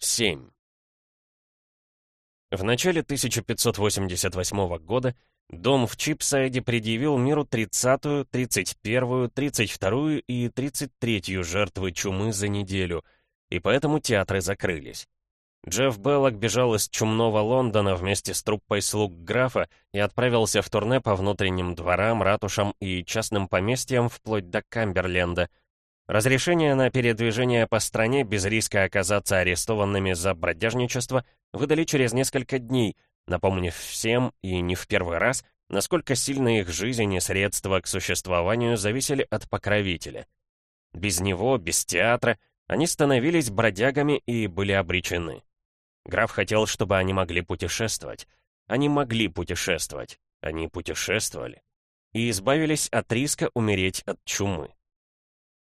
7. В начале 1588 года дом в Чипсайде предъявил миру 30-ю, 31-ю, 32-ю и 33-ю жертвы чумы за неделю, и поэтому театры закрылись. Джефф Беллок бежал из чумного Лондона вместе с труппой слуг графа и отправился в турне по внутренним дворам, ратушам и частным поместьям вплоть до Камберленда — Разрешение на передвижение по стране без риска оказаться арестованными за бродяжничество выдали через несколько дней, напомнив всем, и не в первый раз, насколько сильно их жизнь и средства к существованию зависели от покровителя. Без него, без театра, они становились бродягами и были обречены. Граф хотел, чтобы они могли путешествовать. Они могли путешествовать. Они путешествовали. И избавились от риска умереть от чумы.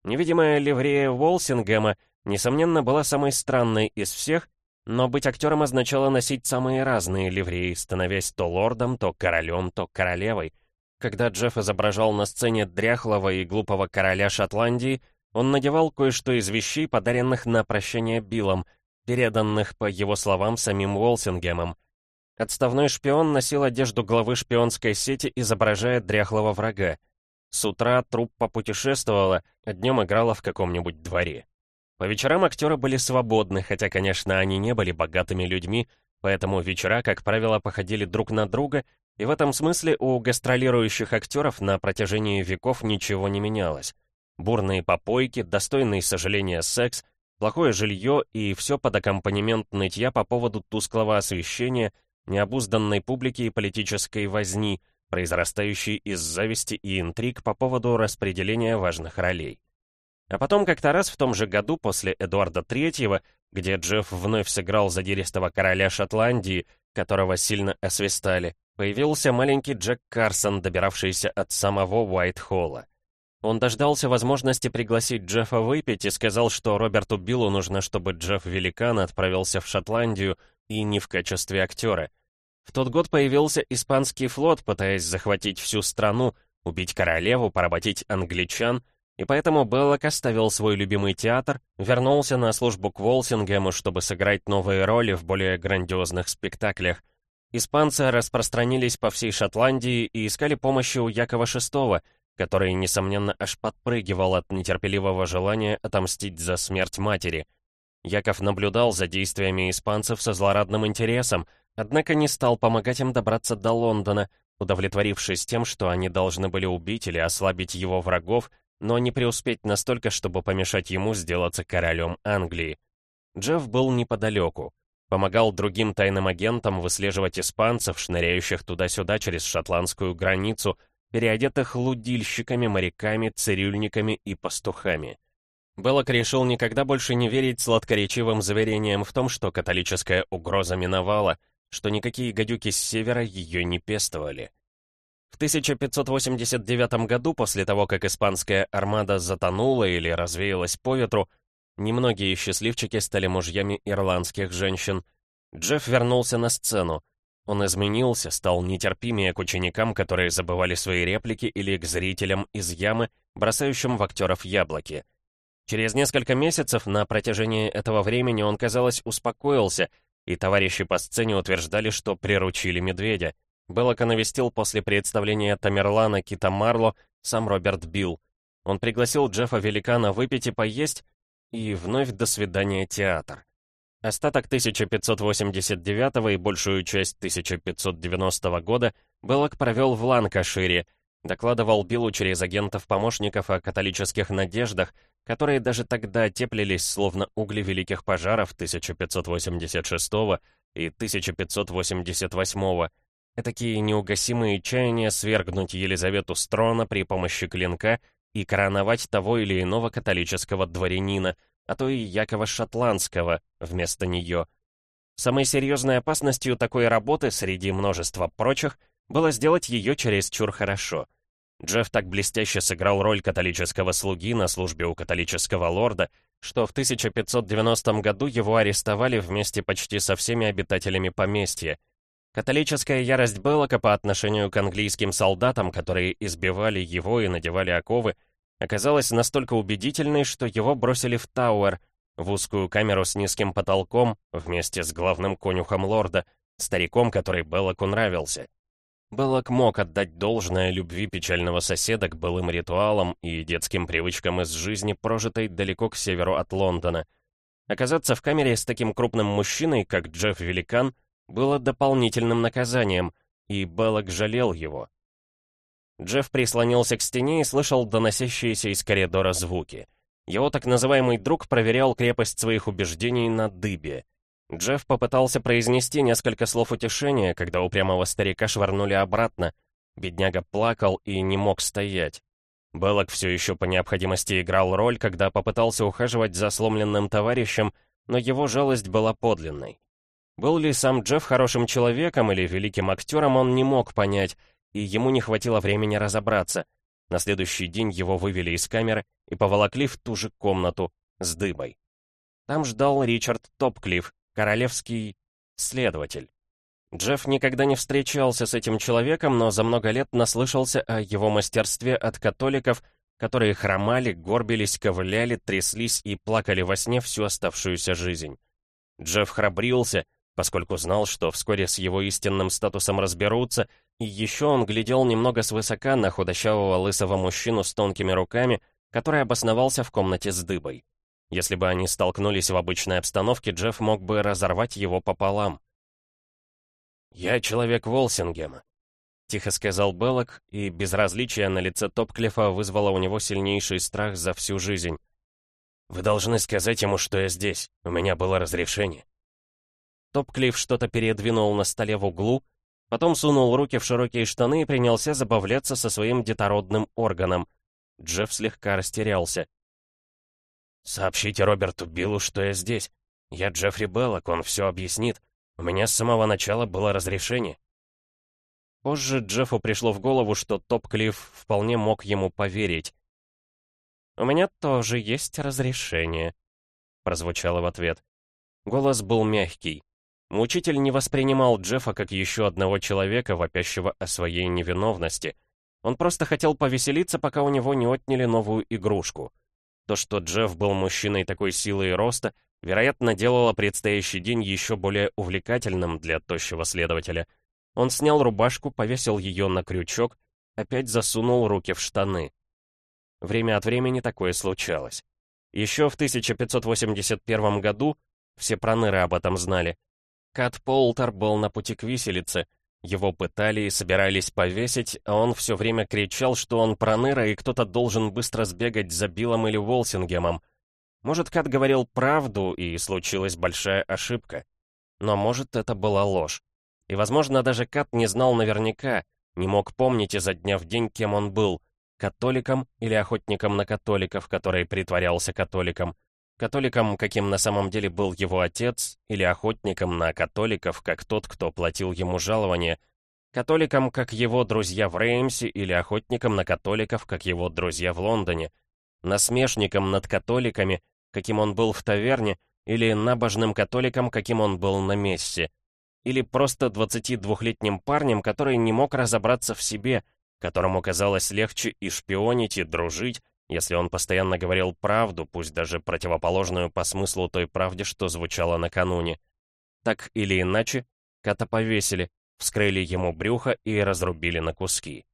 Невидимая ливрея Волсингема, несомненно, была самой странной из всех, но быть актером означало носить самые разные ливреи, становясь то лордом, то королем, то королевой. Когда Джефф изображал на сцене дряхлого и глупого короля Шотландии, он надевал кое-что из вещей, подаренных на прощание Биллом, переданных, по его словам, самим Уолсингемом. Отставной шпион носил одежду главы шпионской сети, изображая дряхлого врага. С утра труппа путешествовала, а днем играла в каком-нибудь дворе. По вечерам актеры были свободны, хотя, конечно, они не были богатыми людьми, поэтому вечера, как правило, походили друг на друга, и в этом смысле у гастролирующих актеров на протяжении веков ничего не менялось. Бурные попойки, достойный сожаления секс, плохое жилье и все под аккомпанемент нытья по поводу тусклого освещения, необузданной публики и политической возни — произрастающий из зависти и интриг по поводу распределения важных ролей. А потом как-то раз в том же году после Эдуарда III, где Джефф вновь сыграл задиристого короля Шотландии, которого сильно освистали, появился маленький Джек Карсон, добиравшийся от самого Уайт-Холла. Он дождался возможности пригласить Джеффа выпить и сказал, что Роберту Биллу нужно, чтобы Джефф Великан отправился в Шотландию и не в качестве актера — в тот год появился испанский флот, пытаясь захватить всю страну, убить королеву, поработить англичан, и поэтому Беллок оставил свой любимый театр, вернулся на службу к Волсингему, чтобы сыграть новые роли в более грандиозных спектаклях. Испанцы распространились по всей Шотландии и искали помощи у Якова VI, который, несомненно, аж подпрыгивал от нетерпеливого желания отомстить за смерть матери. Яков наблюдал за действиями испанцев со злорадным интересом — Однако не стал помогать им добраться до Лондона, удовлетворившись тем, что они должны были убить или ослабить его врагов, но не преуспеть настолько, чтобы помешать ему сделаться королем Англии. Джефф был неподалеку. Помогал другим тайным агентам выслеживать испанцев, шныряющих туда-сюда через шотландскую границу, переодетых лудильщиками, моряками, цирюльниками и пастухами. Беллок решил никогда больше не верить сладкоречивым заверениям в том, что католическая угроза миновала — что никакие гадюки с севера ее не пестовали. В 1589 году, после того, как испанская армада затонула или развеялась по ветру, немногие счастливчики стали мужьями ирландских женщин. Джефф вернулся на сцену. Он изменился, стал нетерпимее к ученикам, которые забывали свои реплики, или к зрителям из ямы, бросающим в актеров яблоки. Через несколько месяцев на протяжении этого времени он, казалось, успокоился и товарищи по сцене утверждали, что приручили медведя. Беллока навестил после представления Тамерлана Кита Марло сам Роберт Билл. Он пригласил Джеффа Великана выпить и поесть, и вновь до свидания театр. Остаток 1589 и большую часть 1590 года Беллок провел в Ланкашире, докладывал Биллу через агентов-помощников о католических надеждах, которые даже тогда теплились, словно угли великих пожаров 1586 и 1588 Этакие неугасимые чаяния свергнуть Елизавету с трона при помощи клинка и короновать того или иного католического дворянина, а то и Якова Шотландского вместо нее. Самой серьезной опасностью такой работы среди множества прочих было сделать ее чересчур хорошо — Джефф так блестяще сыграл роль католического слуги на службе у католического лорда, что в 1590 году его арестовали вместе почти со всеми обитателями поместья. Католическая ярость Беллока по отношению к английским солдатам, которые избивали его и надевали оковы, оказалась настолько убедительной, что его бросили в Тауэр, в узкую камеру с низким потолком, вместе с главным конюхом лорда, стариком, который Беллоку нравился. Беллок мог отдать должное любви печального соседа к былым ритуалам и детским привычкам из жизни, прожитой далеко к северу от Лондона. Оказаться в камере с таким крупным мужчиной, как Джефф Великан, было дополнительным наказанием, и Беллок жалел его. Джефф прислонился к стене и слышал доносящиеся из коридора звуки. Его так называемый друг проверял крепость своих убеждений на дыбе. Джефф попытался произнести несколько слов утешения, когда упрямого старика швырнули обратно. Бедняга плакал и не мог стоять. Беллок все еще по необходимости играл роль, когда попытался ухаживать за сломленным товарищем, но его жалость была подлинной. Был ли сам Джефф хорошим человеком или великим актером, он не мог понять, и ему не хватило времени разобраться. На следующий день его вывели из камеры и поволокли в ту же комнату с дыбой. Там ждал Ричард Топклифф, королевский следователь. Джефф никогда не встречался с этим человеком, но за много лет наслышался о его мастерстве от католиков, которые хромали, горбились, ковыляли, тряслись и плакали во сне всю оставшуюся жизнь. Джефф храбрился, поскольку знал, что вскоре с его истинным статусом разберутся, и еще он глядел немного свысока на худощавого лысого мужчину с тонкими руками, который обосновался в комнате с дыбой. Если бы они столкнулись в обычной обстановке, Джефф мог бы разорвать его пополам. «Я человек Волсингема», — тихо сказал Беллок, и безразличие на лице Топклифа вызвало у него сильнейший страх за всю жизнь. «Вы должны сказать ему, что я здесь. У меня было разрешение». Топклифф что-то передвинул на столе в углу, потом сунул руки в широкие штаны и принялся забавляться со своим детородным органом. Джефф слегка растерялся. «Сообщите Роберту Биллу, что я здесь. Я Джеффри Беллок, он все объяснит. У меня с самого начала было разрешение». Позже Джеффу пришло в голову, что Топклифф вполне мог ему поверить. «У меня тоже есть разрешение», — прозвучало в ответ. Голос был мягкий. Мучитель не воспринимал Джеффа как еще одного человека, вопящего о своей невиновности. Он просто хотел повеселиться, пока у него не отняли новую игрушку. То, что Джефф был мужчиной такой силы и роста, вероятно, делало предстоящий день еще более увлекательным для тощего следователя. Он снял рубашку, повесил ее на крючок, опять засунул руки в штаны. Время от времени такое случалось. Еще в 1581 году, все проныры об этом знали, Кат Полтер был на пути к виселице, его пытали и собирались повесить, а он все время кричал, что он проныра и кто-то должен быстро сбегать за Биллом или Волсингемом. Может, Кат говорил правду, и случилась большая ошибка. Но может, это была ложь. И, возможно, даже Кат не знал наверняка, не мог помнить изо дня в день, кем он был — католиком или охотником на католиков, который притворялся католиком, Католиком, каким на самом деле был его отец, или охотником на католиков, как тот, кто платил ему жалование, католиком, как его друзья в Реймсе, или охотником на католиков, как его друзья в Лондоне, насмешником над католиками, каким он был в таверне, или набожным католиком, каким он был на мессе, или просто 22-летним парнем, который не мог разобраться в себе, которому казалось легче и шпионить, и дружить, если он постоянно говорил правду, пусть даже противоположную по смыслу той правде, что звучало накануне. Так или иначе, кота повесили, вскрыли ему брюхо и разрубили на куски.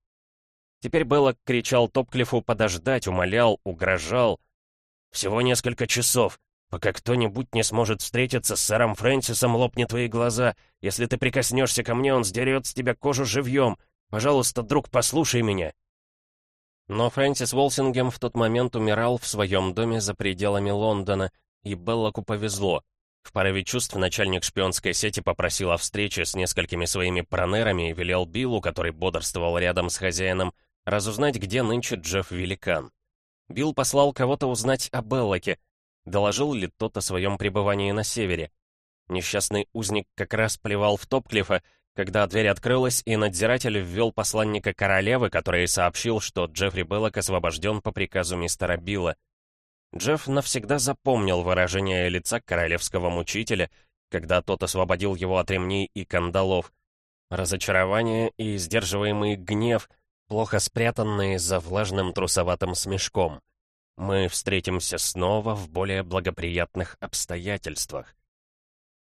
Теперь Беллок кричал Топклифу подождать, умолял, угрожал. «Всего несколько часов. Пока кто-нибудь не сможет встретиться с сэром Фрэнсисом, лопнет твои глаза. Если ты прикоснешься ко мне, он сдерет с тебя кожу живьем. Пожалуйста, друг, послушай меня». Но Фрэнсис Волсингем в тот момент умирал в своем доме за пределами Лондона, и Беллоку повезло. В порыве чувств начальник шпионской сети попросил о встрече с несколькими своими пронерами и велел Биллу, который бодрствовал рядом с хозяином, разузнать, где нынче Джефф Великан. Билл послал кого-то узнать о Беллоке, доложил ли тот о своем пребывании на севере. Несчастный узник как раз плевал в Топклифа, когда дверь открылась, и надзиратель ввел посланника королевы, который сообщил, что Джеффри Беллок освобожден по приказу мистера Билла. Джефф навсегда запомнил выражение лица королевского мучителя, когда тот освободил его от ремней и кандалов. Разочарование и сдерживаемый гнев, плохо спрятанные за влажным трусоватым смешком. мы встретимся снова в более благоприятных обстоятельствах.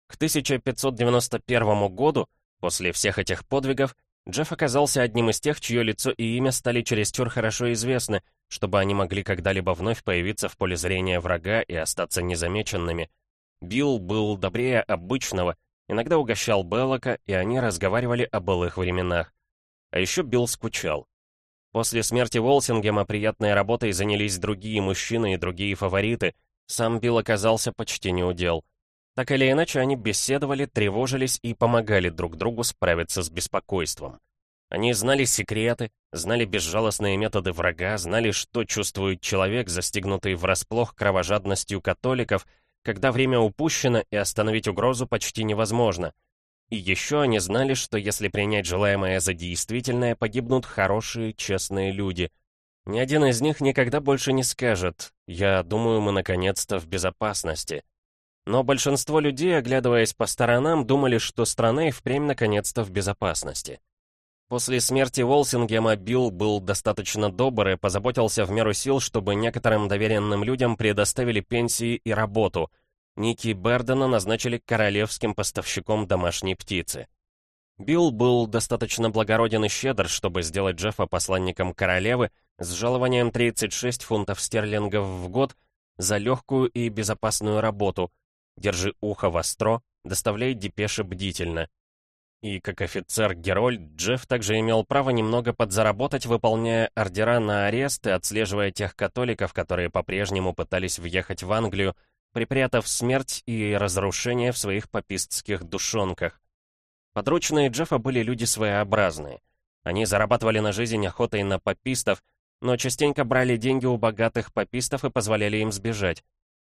К 1591 году, после всех этих подвигов, Джефф оказался одним из тех, чье лицо и имя стали чересчур хорошо известны, чтобы они могли когда-либо вновь появиться в поле зрения врага и остаться незамеченными. Билл был добрее обычного, иногда угощал Беллока, и они разговаривали о былых временах. А еще Билл скучал. После смерти Волсингема приятной работой занялись другие мужчины и другие фавориты. Сам Билл оказался почти неудел. Так или иначе, они беседовали, тревожились и помогали друг другу справиться с беспокойством. Они знали секреты, знали безжалостные методы врага, знали, что чувствует человек, застигнутый врасплох кровожадностью католиков, когда время упущено и остановить угрозу почти невозможно — и еще они знали, что если принять желаемое за действительное, погибнут хорошие, честные люди. Ни один из них никогда больше не скажет «Я думаю, мы наконец-то в безопасности». Но большинство людей, оглядываясь по сторонам, думали, что страна и впрямь наконец-то в безопасности. После смерти Волсингема Билл был достаточно добр и позаботился в меру сил, чтобы некоторым доверенным людям предоставили пенсии и работу, Ники Бердена назначили королевским поставщиком домашней птицы. Билл был достаточно благороден и щедр, чтобы сделать Джеффа посланником королевы с жалованием 36 фунтов стерлингов в год за легкую и безопасную работу. Держи ухо востро, доставляй депеши бдительно. И как офицер Герольд, Джефф также имел право немного подзаработать, выполняя ордера на арест и отслеживая тех католиков, которые по-прежнему пытались въехать в Англию, припрятав смерть и разрушение в своих попистских душонках. Подручные Джеффа были люди своеобразные. Они зарабатывали на жизнь охотой на попистов, но частенько брали деньги у богатых попистов и позволяли им сбежать.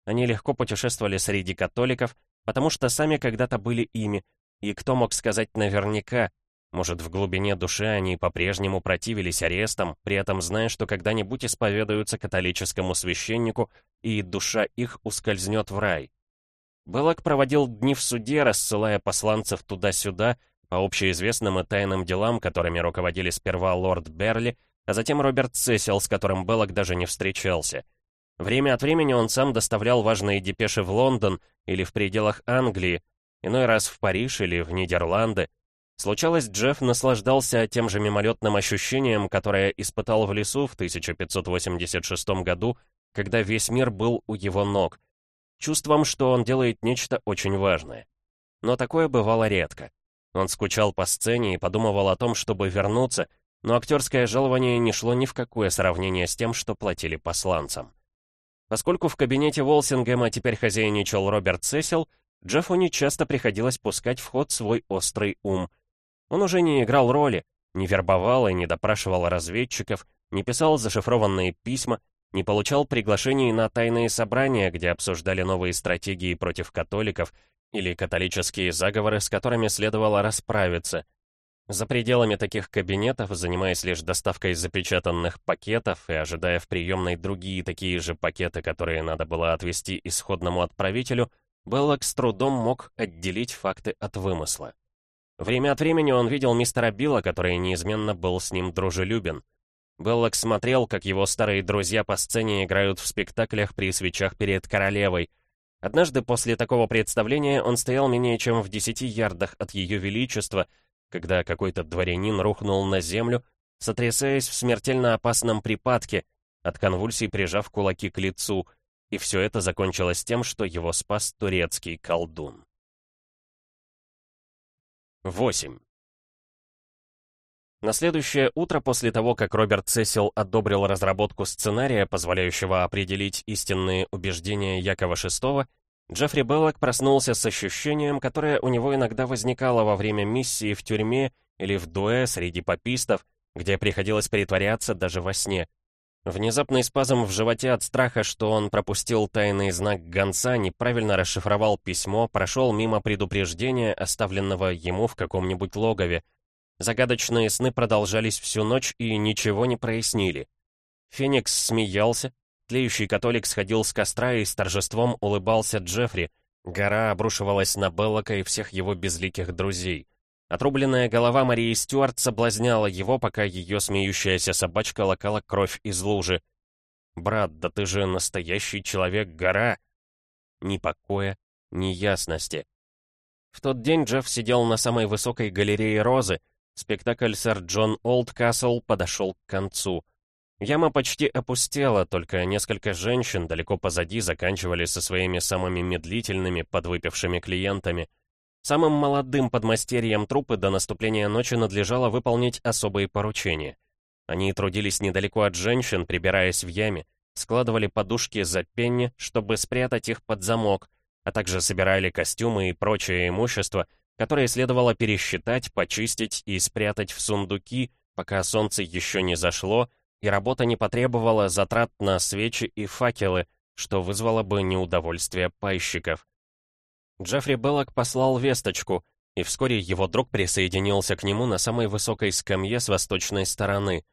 Они легко путешествовали среди католиков, потому что сами когда-то были ими, и кто мог сказать наверняка, может, в глубине души они по-прежнему противились арестам, при этом зная, что когда-нибудь исповедуются католическому священнику, и душа их ускользнет в рай. Беллок проводил дни в суде, рассылая посланцев туда-сюда, по общеизвестным и тайным делам, которыми руководили сперва лорд Берли, а затем Роберт Сесил, с которым Беллок даже не встречался. Время от времени он сам доставлял важные депеши в Лондон или в пределах Англии, иной раз в Париж или в Нидерланды, Случалось, Джефф наслаждался тем же мимолетным ощущением, которое испытал в лесу в 1586 году, когда весь мир был у его ног. Чувством, что он делает нечто очень важное. Но такое бывало редко. Он скучал по сцене и подумывал о том, чтобы вернуться, но актерское жалование не шло ни в какое сравнение с тем, что платили посланцам. Поскольку в кабинете Волсингема теперь хозяйничал Роберт Сесил, Джеффу нечасто приходилось пускать в ход свой острый ум — он уже не играл роли, не вербовал и не допрашивал разведчиков, не писал зашифрованные письма, не получал приглашений на тайные собрания, где обсуждали новые стратегии против католиков или католические заговоры, с которыми следовало расправиться. За пределами таких кабинетов, занимаясь лишь доставкой запечатанных пакетов и ожидая в приемной другие такие же пакеты, которые надо было отвезти исходному отправителю, Беллок с трудом мог отделить факты от вымысла. Время от времени он видел мистера Билла, который неизменно был с ним дружелюбен. Беллок смотрел, как его старые друзья по сцене играют в спектаклях при свечах перед королевой. Однажды после такого представления он стоял менее чем в десяти ярдах от ее величества, когда какой-то дворянин рухнул на землю, сотрясаясь в смертельно опасном припадке, от конвульсий прижав кулаки к лицу, и все это закончилось тем, что его спас турецкий колдун. 8. На следующее утро после того, как Роберт Сесил одобрил разработку сценария, позволяющего определить истинные убеждения Якова VI, Джеффри Беллок проснулся с ощущением, которое у него иногда возникало во время миссии в тюрьме или в дуэ среди попистов, где приходилось притворяться даже во сне — Внезапный спазм в животе от страха, что он пропустил тайный знак гонца, неправильно расшифровал письмо, прошел мимо предупреждения, оставленного ему в каком-нибудь логове. Загадочные сны продолжались всю ночь и ничего не прояснили. Феникс смеялся, тлеющий католик сходил с костра и с торжеством улыбался Джеффри. Гора обрушивалась на Беллока и всех его безликих друзей. Отрубленная голова Марии Стюарт соблазняла его, пока ее смеющаяся собачка лакала кровь из лужи. Брат, да ты же настоящий человек-гора!» Ни покоя, ни ясности. В тот день Джефф сидел на самой высокой галерее Розы. Спектакль «Сэр Джон Олдкасл» подошел к концу. Яма почти опустела, только несколько женщин далеко позади заканчивали со своими самыми медлительными, подвыпившими клиентами. Самым молодым подмастерьям трупы до наступления ночи надлежало выполнить особые поручения. Они трудились недалеко от женщин, прибираясь в яме, складывали подушки за пенни, чтобы спрятать их под замок, а также собирали костюмы и прочее имущество, которое следовало пересчитать, почистить и спрятать в сундуки, пока солнце еще не зашло, и работа не потребовала затрат на свечи и факелы, что вызвало бы неудовольствие пайщиков. Джеффри Беллок послал весточку, и вскоре его друг присоединился к нему на самой высокой скамье с восточной стороны.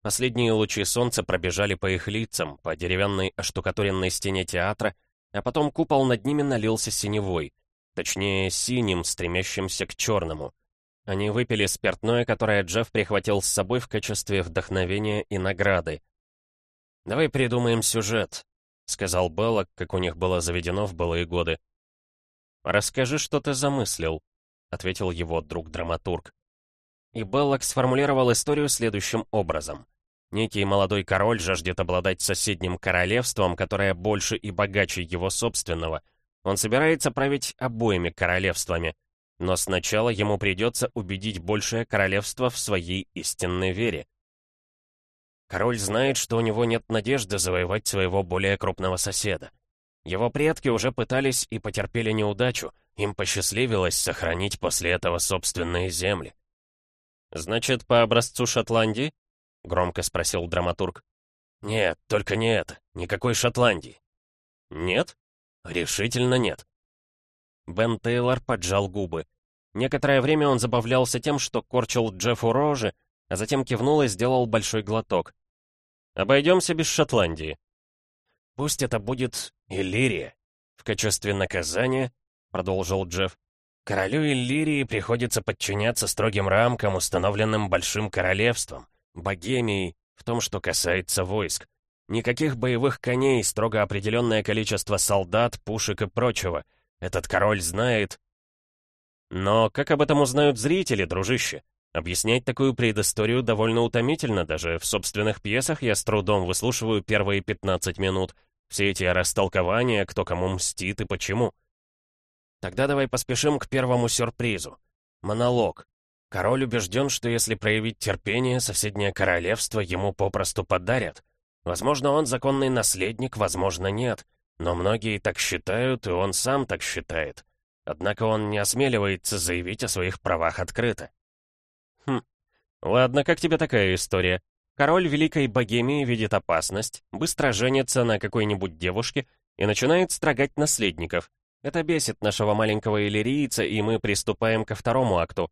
Последние лучи солнца пробежали по их лицам, по деревянной оштукатуренной стене театра, а потом купол над ними налился синевой, точнее, синим, стремящимся к черному. Они выпили спиртное, которое Джефф прихватил с собой в качестве вдохновения и награды. «Давай придумаем сюжет», — сказал Беллок, как у них было заведено в былые годы. «Расскажи, что ты замыслил», — ответил его друг-драматург. И Беллок сформулировал историю следующим образом. Некий молодой король жаждет обладать соседним королевством, которое больше и богаче его собственного. Он собирается править обоими королевствами. Но сначала ему придется убедить большее королевство в своей истинной вере. Король знает, что у него нет надежды завоевать своего более крупного соседа. Его предки уже пытались и потерпели неудачу, им посчастливилось сохранить после этого собственные земли. «Значит, по образцу Шотландии?» — громко спросил драматург. «Нет, только не это. Никакой Шотландии». «Нет?» «Решительно нет». Бен Тейлор поджал губы. Некоторое время он забавлялся тем, что корчил Джеффу рожи, а затем кивнул и сделал большой глоток. «Обойдемся без Шотландии». «Пусть это будет Иллирия. В качестве наказания», — продолжил Джефф, «королю Иллирии приходится подчиняться строгим рамкам, установленным Большим Королевством. Богемией в том, что касается войск. Никаких боевых коней, строго определенное количество солдат, пушек и прочего. Этот король знает... Но как об этом узнают зрители, дружище? Объяснять такую предысторию довольно утомительно, даже в собственных пьесах я с трудом выслушиваю первые 15 минут. Все эти растолкования, кто кому мстит и почему. Тогда давай поспешим к первому сюрпризу. Монолог. Король убежден, что если проявить терпение, соседнее королевство ему попросту подарят. Возможно, он законный наследник, возможно, нет. Но многие так считают, и он сам так считает. Однако он не осмеливается заявить о своих правах открыто. Хм, ладно, как тебе такая история? Король Великой Богемии видит опасность, быстро женится на какой-нибудь девушке и начинает строгать наследников. Это бесит нашего маленького иллирийца, и мы приступаем ко второму акту.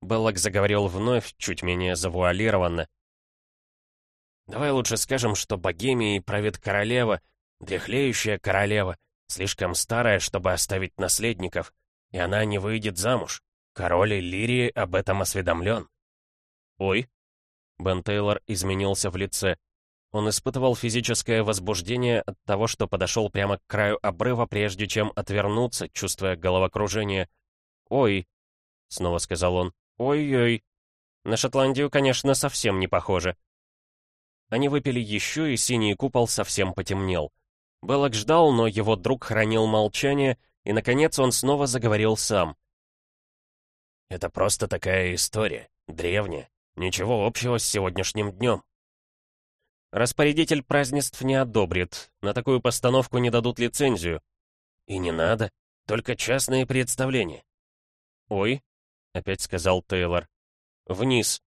Беллок заговорил вновь, чуть менее завуалированно. «Давай лучше скажем, что Богемией правит королева, дряхлеющая королева, слишком старая, чтобы оставить наследников, и она не выйдет замуж. Король Лирии об этом осведомлен». «Ой». Бен Тейлор изменился в лице. Он испытывал физическое возбуждение от того, что подошел прямо к краю обрыва, прежде чем отвернуться, чувствуя головокружение. «Ой», — снова сказал он. Ой-ой. На Шотландию, конечно, совсем не похоже. Они выпили еще, и синий купол совсем потемнел. Беллок ждал, но его друг хранил молчание, и, наконец, он снова заговорил сам. «Это просто такая история, древняя, ничего общего с сегодняшним днем». Распорядитель празднеств не одобрит, на такую постановку не дадут лицензию. И не надо, только частные представления. Ой, — опять сказал Тейлор. «Вниз».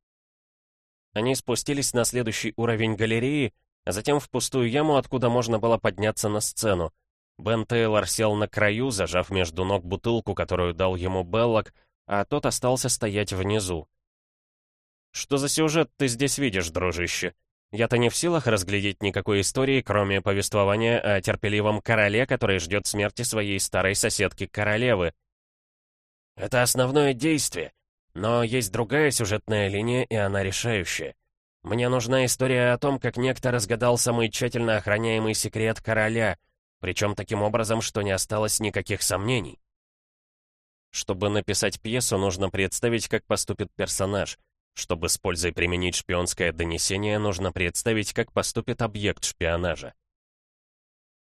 Они спустились на следующий уровень галереи, а затем в пустую яму, откуда можно было подняться на сцену. Бен Тейлор сел на краю, зажав между ног бутылку, которую дал ему Беллок, а тот остался стоять внизу. «Что за сюжет ты здесь видишь, дружище? Я-то не в силах разглядеть никакой истории, кроме повествования о терпеливом короле, который ждет смерти своей старой соседки-королевы», это основное действие, но есть другая сюжетная линия, и она решающая. Мне нужна история о том, как некто разгадал самый тщательно охраняемый секрет короля, причем таким образом, что не осталось никаких сомнений. Чтобы написать пьесу, нужно представить, как поступит персонаж. Чтобы с пользой применить шпионское донесение, нужно представить, как поступит объект шпионажа.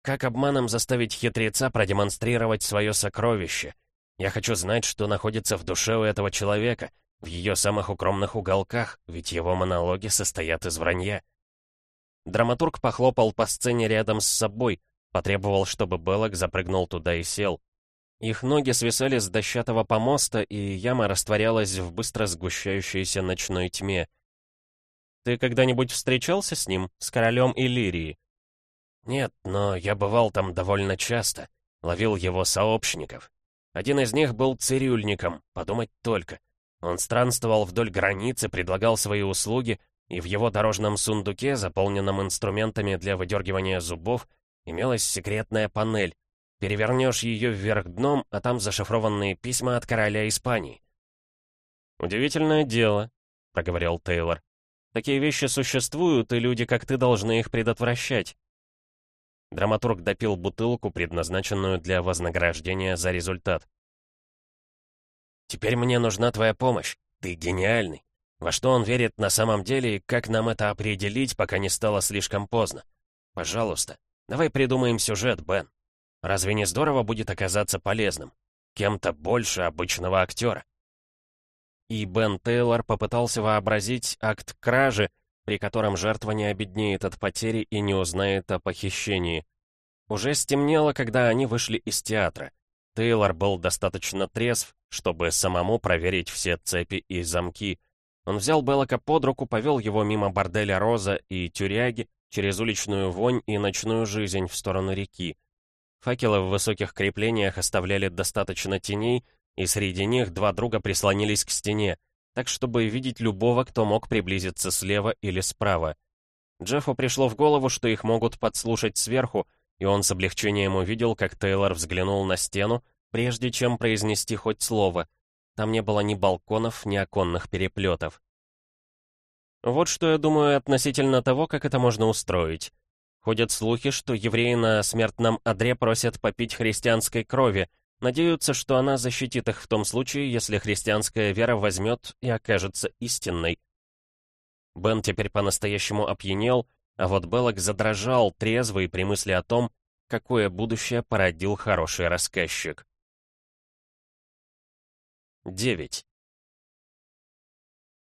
Как обманом заставить хитреца продемонстрировать свое сокровище? Я хочу знать, что находится в душе у этого человека, в ее самых укромных уголках, ведь его монологи состоят из вранья. Драматург похлопал по сцене рядом с собой, потребовал, чтобы Беллок запрыгнул туда и сел. Их ноги свисали с дощатого помоста, и яма растворялась в быстро сгущающейся ночной тьме. «Ты когда-нибудь встречался с ним, с королем Иллирии?» «Нет, но я бывал там довольно часто, ловил его сообщников. Один из них был цирюльником, подумать только. Он странствовал вдоль границы, предлагал свои услуги, и в его дорожном сундуке, заполненном инструментами для выдергивания зубов, имелась секретная панель. Перевернешь ее вверх дном, а там зашифрованные письма от короля Испании. «Удивительное дело», — проговорил Тейлор. «Такие вещи существуют, и люди, как ты, должны их предотвращать. Драматург допил бутылку, предназначенную для вознаграждения за результат. «Теперь мне нужна твоя помощь. Ты гениальный. Во что он верит на самом деле и как нам это определить, пока не стало слишком поздно? Пожалуйста, давай придумаем сюжет, Бен. Разве не здорово будет оказаться полезным? Кем-то больше обычного актера?» И Бен Тейлор попытался вообразить акт кражи, при котором жертва не обеднеет от потери и не узнает о похищении. Уже стемнело, когда они вышли из театра. Тейлор был достаточно трезв, чтобы самому проверить все цепи и замки. Он взял Беллока под руку, повел его мимо борделя Роза и тюряги, через уличную вонь и ночную жизнь в сторону реки. Факелы в высоких креплениях оставляли достаточно теней, и среди них два друга прислонились к стене так чтобы видеть любого, кто мог приблизиться слева или справа. Джеффу пришло в голову, что их могут подслушать сверху, и он с облегчением увидел, как Тейлор взглянул на стену, прежде чем произнести хоть слово. Там не было ни балконов, ни оконных переплетов. Вот что я думаю относительно того, как это можно устроить. Ходят слухи, что евреи на смертном одре просят попить христианской крови, Надеются, что она защитит их в том случае, если христианская вера возьмет и окажется истинной. Бен теперь по-настоящему опьянел, а вот Беллок задрожал, трезвый при мысли о том, какое будущее породил хороший рассказчик. 9.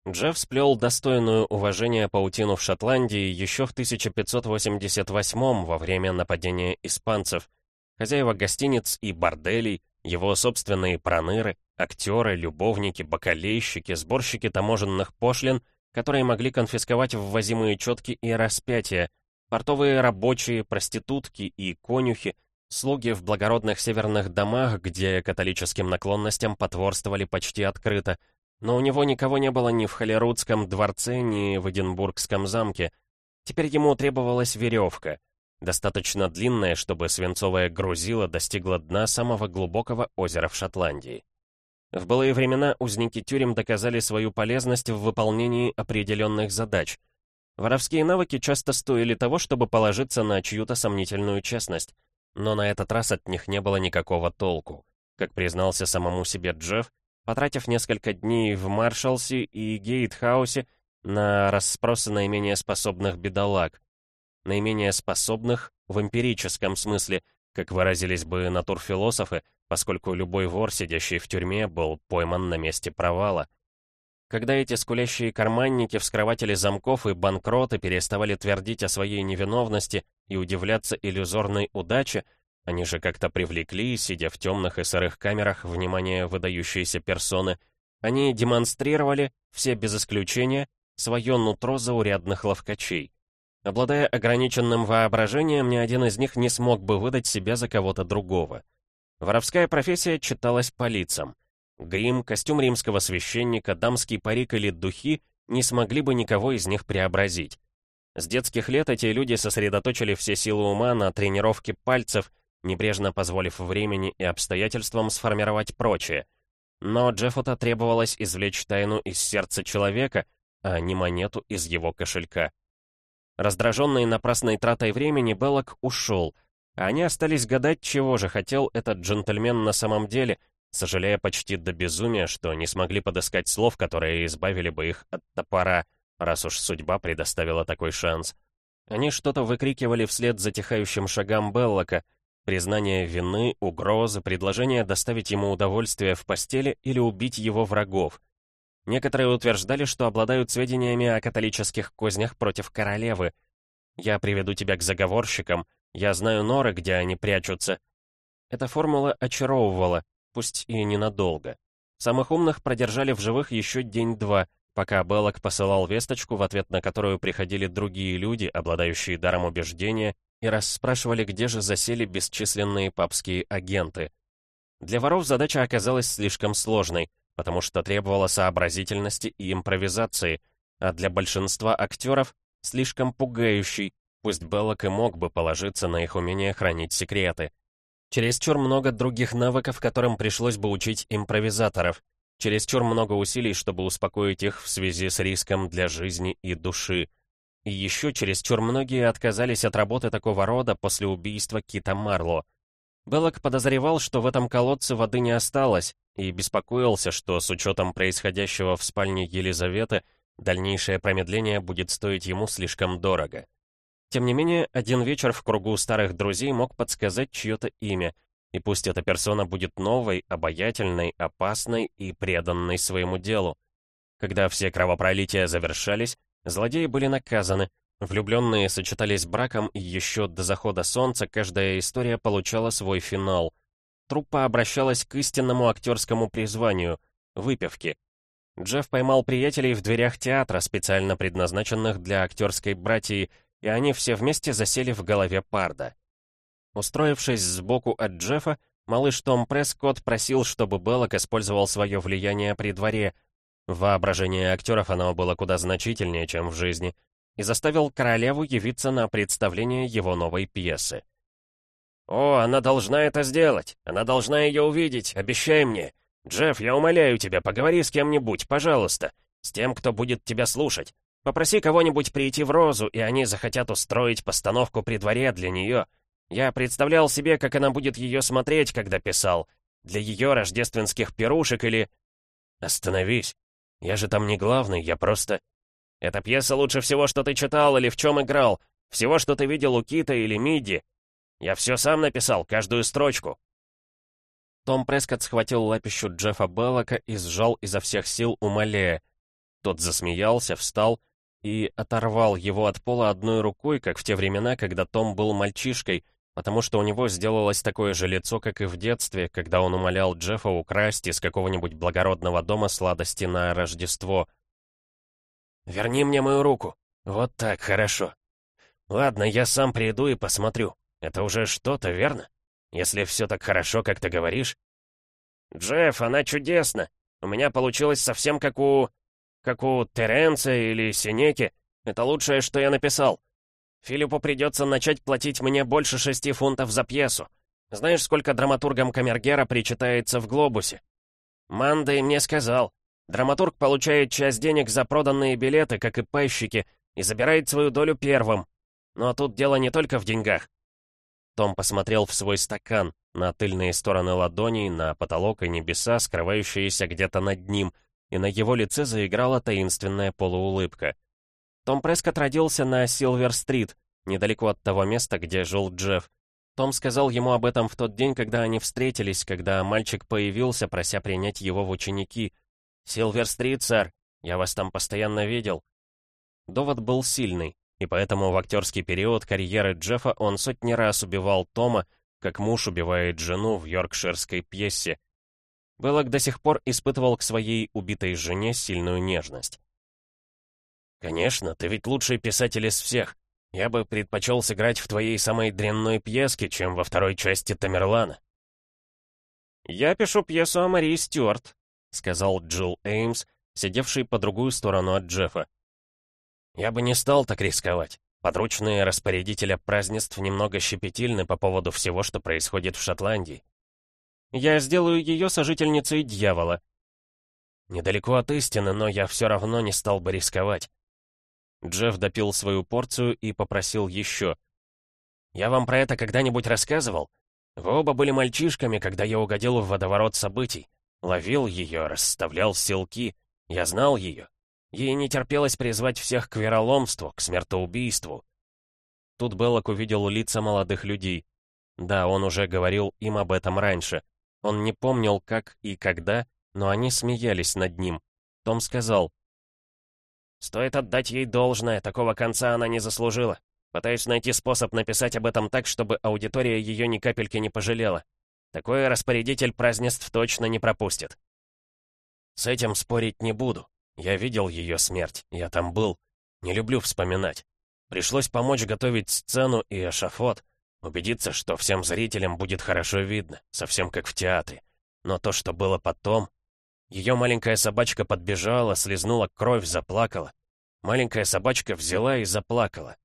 Джефф сплел достойную уважения паутину в Шотландии еще в 1588 во время нападения испанцев — Хозяева гостиниц и борделей, его собственные проныры, актеры, любовники, бакалейщики, сборщики таможенных пошлин, которые могли конфисковать ввозимые четки и распятия, портовые рабочие, проститутки и конюхи, слуги в благородных северных домах, где католическим наклонностям потворствовали почти открыто, но у него никого не было ни в Холерудском дворце, ни в Эдинбургском замке. Теперь ему требовалась веревка — достаточно длинная, чтобы свинцовое грузило достигло дна самого глубокого озера в Шотландии. В былые времена узники тюрем доказали свою полезность в выполнении определенных задач. Воровские навыки часто стоили того, чтобы положиться на чью-то сомнительную честность, но на этот раз от них не было никакого толку. Как признался самому себе Джефф, потратив несколько дней в Маршалсе и Гейтхаусе на расспросы наименее способных бедолаг, наименее способных в эмпирическом смысле, как выразились бы натурфилософы, поскольку любой вор, сидящий в тюрьме, был пойман на месте провала. Когда эти скулящие карманники, вскрыватели замков и банкроты переставали твердить о своей невиновности и удивляться иллюзорной удаче, они же как-то привлекли, сидя в темных и сырых камерах, внимание выдающейся персоны, они демонстрировали, все без исключения, свое нутро заурядных ловкачей. Обладая ограниченным воображением, ни один из них не смог бы выдать себя за кого-то другого. Воровская профессия читалась по лицам. Грим, костюм римского священника, дамский парик или духи не смогли бы никого из них преобразить. С детских лет эти люди сосредоточили все силы ума на тренировке пальцев, небрежно позволив времени и обстоятельствам сформировать прочее. Но Джеффу-то требовалось извлечь тайну из сердца человека, а не монету из его кошелька. Раздраженный напрасной тратой времени, Беллок ушел, а они остались гадать, чего же хотел этот джентльмен на самом деле, сожалея почти до безумия, что не смогли подыскать слов, которые избавили бы их от топора, раз уж судьба предоставила такой шанс. Они что-то выкрикивали вслед затихающим шагам Беллока, признание вины, угрозы, предложение доставить ему удовольствие в постели или убить его врагов. Некоторые утверждали, что обладают сведениями о католических кознях против королевы. «Я приведу тебя к заговорщикам», «Я знаю норы, где они прячутся». Эта формула очаровывала, пусть и ненадолго. Самых умных продержали в живых еще день-два, пока Беллок посылал весточку, в ответ на которую приходили другие люди, обладающие даром убеждения, и расспрашивали, где же засели бесчисленные папские агенты. Для воров задача оказалась слишком сложной, потому что требовала сообразительности и импровизации, а для большинства актеров — слишком пугающей, пусть Беллок и мог бы положиться на их умение хранить секреты. Чересчур много других навыков, которым пришлось бы учить импровизаторов. Чересчур много усилий, чтобы успокоить их в связи с риском для жизни и души. И еще чересчур многие отказались от работы такого рода после убийства Кита Марло. Беллок подозревал, что в этом колодце воды не осталось, и беспокоился, что с учетом происходящего в спальне Елизаветы, дальнейшее промедление будет стоить ему слишком дорого. Тем не менее, один вечер в кругу старых друзей мог подсказать чье-то имя, и пусть эта персона будет новой, обаятельной, опасной и преданной своему делу. Когда все кровопролития завершались, злодеи были наказаны, влюбленные сочетались браком, и еще до захода солнца каждая история получала свой финал. Труппа обращалась к истинному актерскому призванию — выпивке. Джефф поймал приятелей в дверях театра, специально предназначенных для актерской братьи, и они все вместе засели в голове Парда. Устроившись сбоку от Джеффа, малыш Том Прескотт просил, чтобы Беллок использовал свое влияние при дворе. В воображении актеров оно было куда значительнее, чем в жизни, и заставил королеву явиться на представление его новой пьесы. «О, она должна это сделать! Она должна ее увидеть! Обещай мне! Джефф, я умоляю тебя, поговори с кем-нибудь, пожалуйста! С тем, кто будет тебя слушать! Попроси кого-нибудь прийти в Розу, и они захотят устроить постановку при дворе для нее. Я представлял себе, как она будет ее смотреть, когда писал. Для ее рождественских пирушек или... Остановись. Я же там не главный, я просто... Эта пьеса лучше всего, что ты читал или в чем играл. Всего, что ты видел у Кита или Миди. Я все сам написал, каждую строчку. Том Прескотт схватил лапищу Джеффа Беллока и сжал изо всех сил, умоляя. Тот засмеялся, встал и оторвал его от пола одной рукой, как в те времена, когда Том был мальчишкой, потому что у него сделалось такое же лицо, как и в детстве, когда он умолял Джеффа украсть из какого-нибудь благородного дома сладости на Рождество. «Верни мне мою руку. Вот так, хорошо. Ладно, я сам приду и посмотрю. Это уже что-то, верно? Если все так хорошо, как ты говоришь». «Джефф, она чудесна. У меня получилось совсем как у...» Как у Теренца или Синеки. Это лучшее, что я написал. Филиппу придется начать платить мне больше шести фунтов за пьесу. Знаешь, сколько драматургам Камергера причитается в «Глобусе»? Мандей мне сказал. Драматург получает часть денег за проданные билеты, как и пайщики, и забирает свою долю первым. Но тут дело не только в деньгах. Том посмотрел в свой стакан, на тыльные стороны ладоней, на потолок и небеса, скрывающиеся где-то над ним — и на его лице заиграла таинственная полуулыбка. Том Прескотт родился на Силвер-стрит, недалеко от того места, где жил Джефф. Том сказал ему об этом в тот день, когда они встретились, когда мальчик появился, прося принять его в ученики. «Силвер-стрит, сэр, я вас там постоянно видел». Довод был сильный, и поэтому в актерский период карьеры Джеффа он сотни раз убивал Тома, как муж убивает жену в йоркширской пьесе — Беллок до сих пор испытывал к своей убитой жене сильную нежность. «Конечно, ты ведь лучший писатель из всех. Я бы предпочел сыграть в твоей самой дрянной пьеске, чем во второй части Тамерлана». «Я пишу пьесу о Марии Стюарт», — сказал Джилл Эймс, сидевший по другую сторону от Джеффа. «Я бы не стал так рисковать. Подручные распорядителя празднеств немного щепетильны по поводу всего, что происходит в Шотландии. Я сделаю ее сожительницей дьявола». Недалеко от истины, но я все равно не стал бы рисковать». Джефф допил свою порцию и попросил еще. «Я вам про это когда-нибудь рассказывал? Вы оба были мальчишками, когда я угодил в водоворот событий. Ловил ее, расставлял селки. Я знал ее. Ей не терпелось призвать всех к вероломству, к смертоубийству. Тут Беллок увидел лица молодых людей. Да, он уже говорил им об этом раньше. Он не помнил, как и когда, но они смеялись над ним. Том сказал, «Стоит отдать ей должное, такого конца она не заслужила. Пытаюсь найти способ написать об этом так, чтобы аудитория ее ни капельки не пожалела. Такой распорядитель празднеств точно не пропустит». «С этим спорить не буду. Я видел ее смерть, я там был. Не люблю вспоминать. Пришлось помочь готовить сцену и эшафот, убедиться, что всем зрителям будет хорошо видно, совсем как в театре. Но то, что было потом... Ее маленькая собачка подбежала, слезнула кровь, заплакала. Маленькая собачка взяла и заплакала.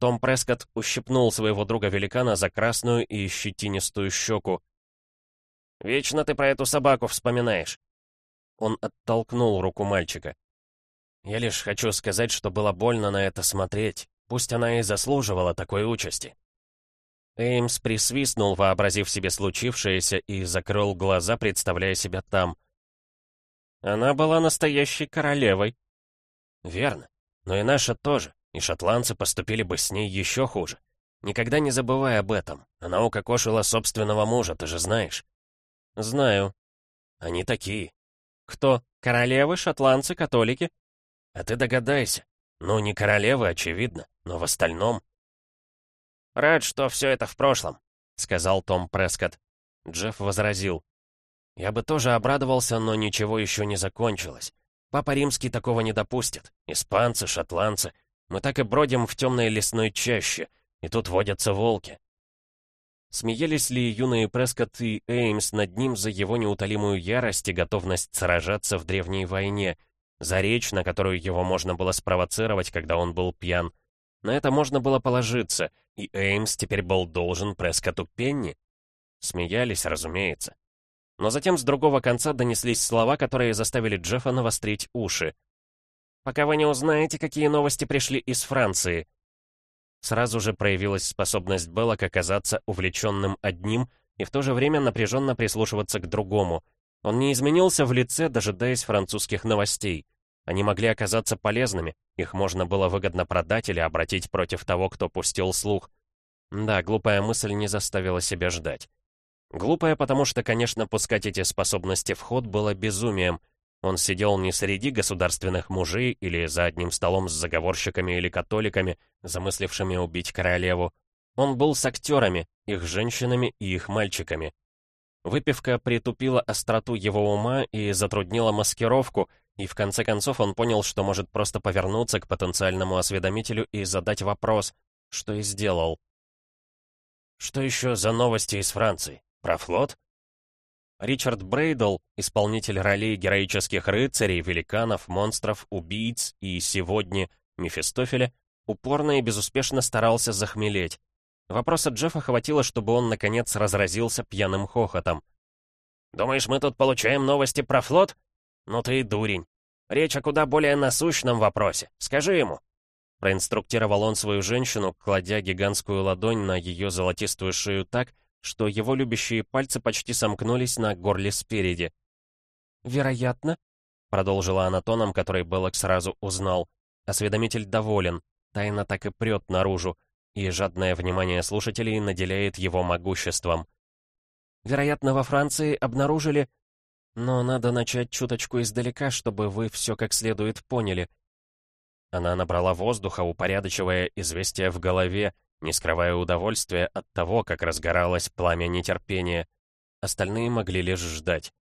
Том Прескотт ущипнул своего друга-великана за красную и щетинистую щеку. «Вечно ты про эту собаку вспоминаешь». Он оттолкнул руку мальчика. «Я лишь хочу сказать, что было больно на это смотреть. Пусть она и заслуживала такой участи». Эймс присвистнул, вообразив себе случившееся, и закрыл глаза, представляя себя там. Она была настоящей королевой. Верно. Но и наша тоже. И шотландцы поступили бы с ней еще хуже. Никогда не забывай об этом. Она укокошила собственного мужа, ты же знаешь. Знаю. Они такие. Кто? Королевы, шотландцы, католики? А ты догадайся. Ну, не королевы, очевидно, но в остальном. «Рад, что все это в прошлом», — сказал Том Прескотт. Джефф возразил. «Я бы тоже обрадовался, но ничего еще не закончилось. Папа Римский такого не допустит. Испанцы, шотландцы. Мы так и бродим в темной лесной чаще, и тут водятся волки». Смеялись ли юные Прескотт и Эймс над ним за его неутолимую ярость и готовность сражаться в древней войне, за речь, на которую его можно было спровоцировать, когда он был пьян, на это можно было положиться, и Эймс теперь был должен Прескоту Пенни. Смеялись, разумеется. Но затем с другого конца донеслись слова, которые заставили Джеффа навострить уши. «Пока вы не узнаете, какие новости пришли из Франции». Сразу же проявилась способность Беллок оказаться увлеченным одним и в то же время напряженно прислушиваться к другому. Он не изменился в лице, дожидаясь французских новостей. Они могли оказаться полезными, их можно было выгодно продать или обратить против того, кто пустил слух. Да, глупая мысль не заставила себя ждать. Глупая, потому что, конечно, пускать эти способности в ход было безумием. Он сидел не среди государственных мужей или за одним столом с заговорщиками или католиками, замыслившими убить королеву. Он был с актерами, их женщинами и их мальчиками. Выпивка притупила остроту его ума и затруднила маскировку, и в конце концов он понял, что может просто повернуться к потенциальному осведомителю и задать вопрос, что и сделал. «Что еще за новости из Франции? Про флот?» Ричард Брейдл, исполнитель ролей героических рыцарей, великанов, монстров, убийц и сегодня Мефистофеля, упорно и безуспешно старался захмелеть. Вопроса Джеффа хватило, чтобы он, наконец, разразился пьяным хохотом. «Думаешь, мы тут получаем новости про флот? «Ну ты и дурень. Речь о куда более насущном вопросе. Скажи ему». Проинструктировал он свою женщину, кладя гигантскую ладонь на ее золотистую шею так, что его любящие пальцы почти сомкнулись на горле спереди. «Вероятно», — продолжила она тоном, который Беллок сразу узнал, «осведомитель доволен, тайна так и прет наружу, и жадное внимание слушателей наделяет его могуществом. Вероятно, во Франции обнаружили но надо начать чуточку издалека, чтобы вы все как следует поняли. Она набрала воздуха, упорядочивая известие в голове, не скрывая удовольствия от того, как разгоралось пламя нетерпения. Остальные могли лишь ждать.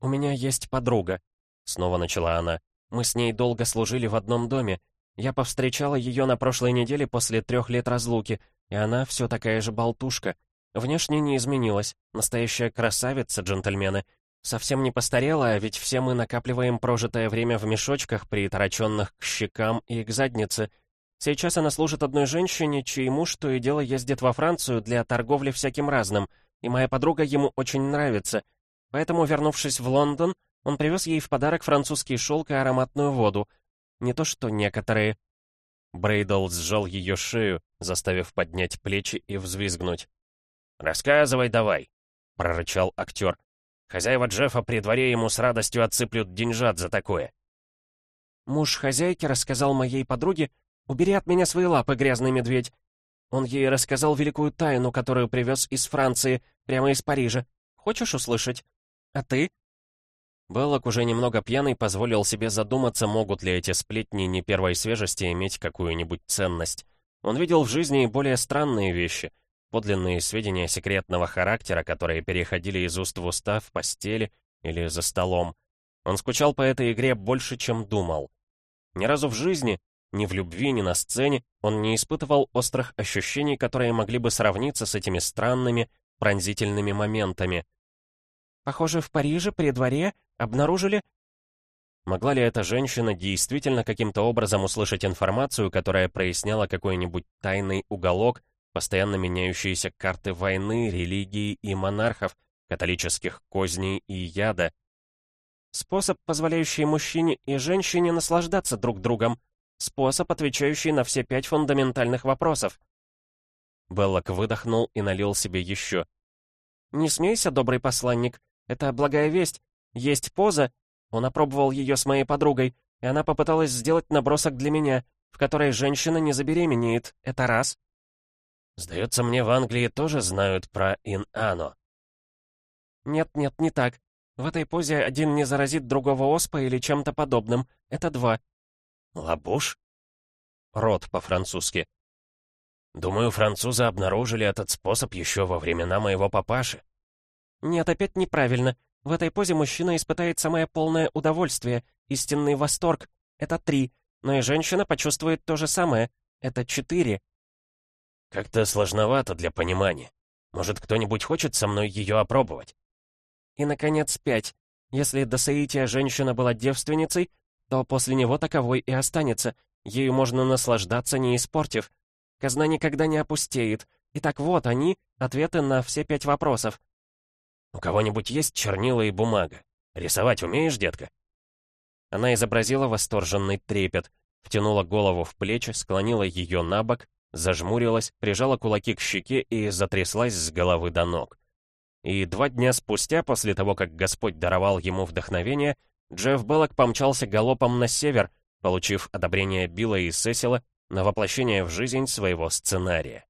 «У меня есть подруга», — снова начала она. «Мы с ней долго служили в одном доме. Я повстречала ее на прошлой неделе после трех лет разлуки, и она все такая же болтушка. Внешне не изменилась. Настоящая красавица, джентльмены. Совсем не постарела, а ведь все мы накапливаем прожитое время в мешочках, притороченных к щекам и к заднице. Сейчас она служит одной женщине, чей муж то и дело ездит во Францию для торговли всяким разным, и моя подруга ему очень нравится. Поэтому, вернувшись в Лондон, Он привез ей в подарок французский шелк и ароматную воду. Не то что некоторые. Брейдл сжал ее шею, заставив поднять плечи и взвизгнуть. «Рассказывай давай», — прорычал актер. «Хозяева Джеффа при дворе ему с радостью отсыплют деньжат за такое». Муж хозяйки рассказал моей подруге, «Убери от меня свои лапы, грязный медведь». Он ей рассказал великую тайну, которую привез из Франции, прямо из Парижа. Хочешь услышать? А ты? Беллок, уже немного пьяный, позволил себе задуматься, могут ли эти сплетни не первой свежести иметь какую-нибудь ценность. Он видел в жизни и более странные вещи, подлинные сведения секретного характера, которые переходили из уст в уста в постели или за столом. Он скучал по этой игре больше, чем думал. Ни разу в жизни, ни в любви, ни на сцене, он не испытывал острых ощущений, которые могли бы сравниться с этими странными, пронзительными моментами. «Похоже, в Париже при дворе Обнаружили?» Могла ли эта женщина действительно каким-то образом услышать информацию, которая проясняла какой-нибудь тайный уголок, постоянно меняющиеся карты войны, религии и монархов, католических козней и яда? Способ, позволяющий мужчине и женщине наслаждаться друг другом. Способ, отвечающий на все пять фундаментальных вопросов. Беллок выдохнул и налил себе еще. «Не смейся, добрый посланник. Это благая весть, есть поза, он опробовал ее с моей подругой, и она попыталась сделать набросок для меня, в которой женщина не забеременеет. Это раз. Сдается мне, в Англии тоже знают про ин-ано. Нет-нет, не так. В этой позе один не заразит другого оспа или чем-то подобным. Это два. Лабуш? Рот по-французски. Думаю, французы обнаружили этот способ еще во времена моего папаши. Нет, опять неправильно. В этой позе мужчина испытает самое полное удовольствие, истинный восторг. Это три. Но и женщина почувствует то же самое. Это четыре. Как-то сложновато для понимания. Может, кто-нибудь хочет со мной ее опробовать? И, наконец, пять. Если до соития женщина была девственницей, то после него таковой и останется. Ею можно наслаждаться, не испортив. Казна никогда не опустеет. Итак, вот они, ответы на все пять вопросов. «У кого-нибудь есть чернила и бумага? Рисовать умеешь, детка?» Она изобразила восторженный трепет, втянула голову в плечи, склонила ее на бок, зажмурилась, прижала кулаки к щеке и затряслась с головы до ног. И два дня спустя, после того, как Господь даровал ему вдохновение, Джефф Беллок помчался галопом на север, получив одобрение Билла и Сесила на воплощение в жизнь своего сценария.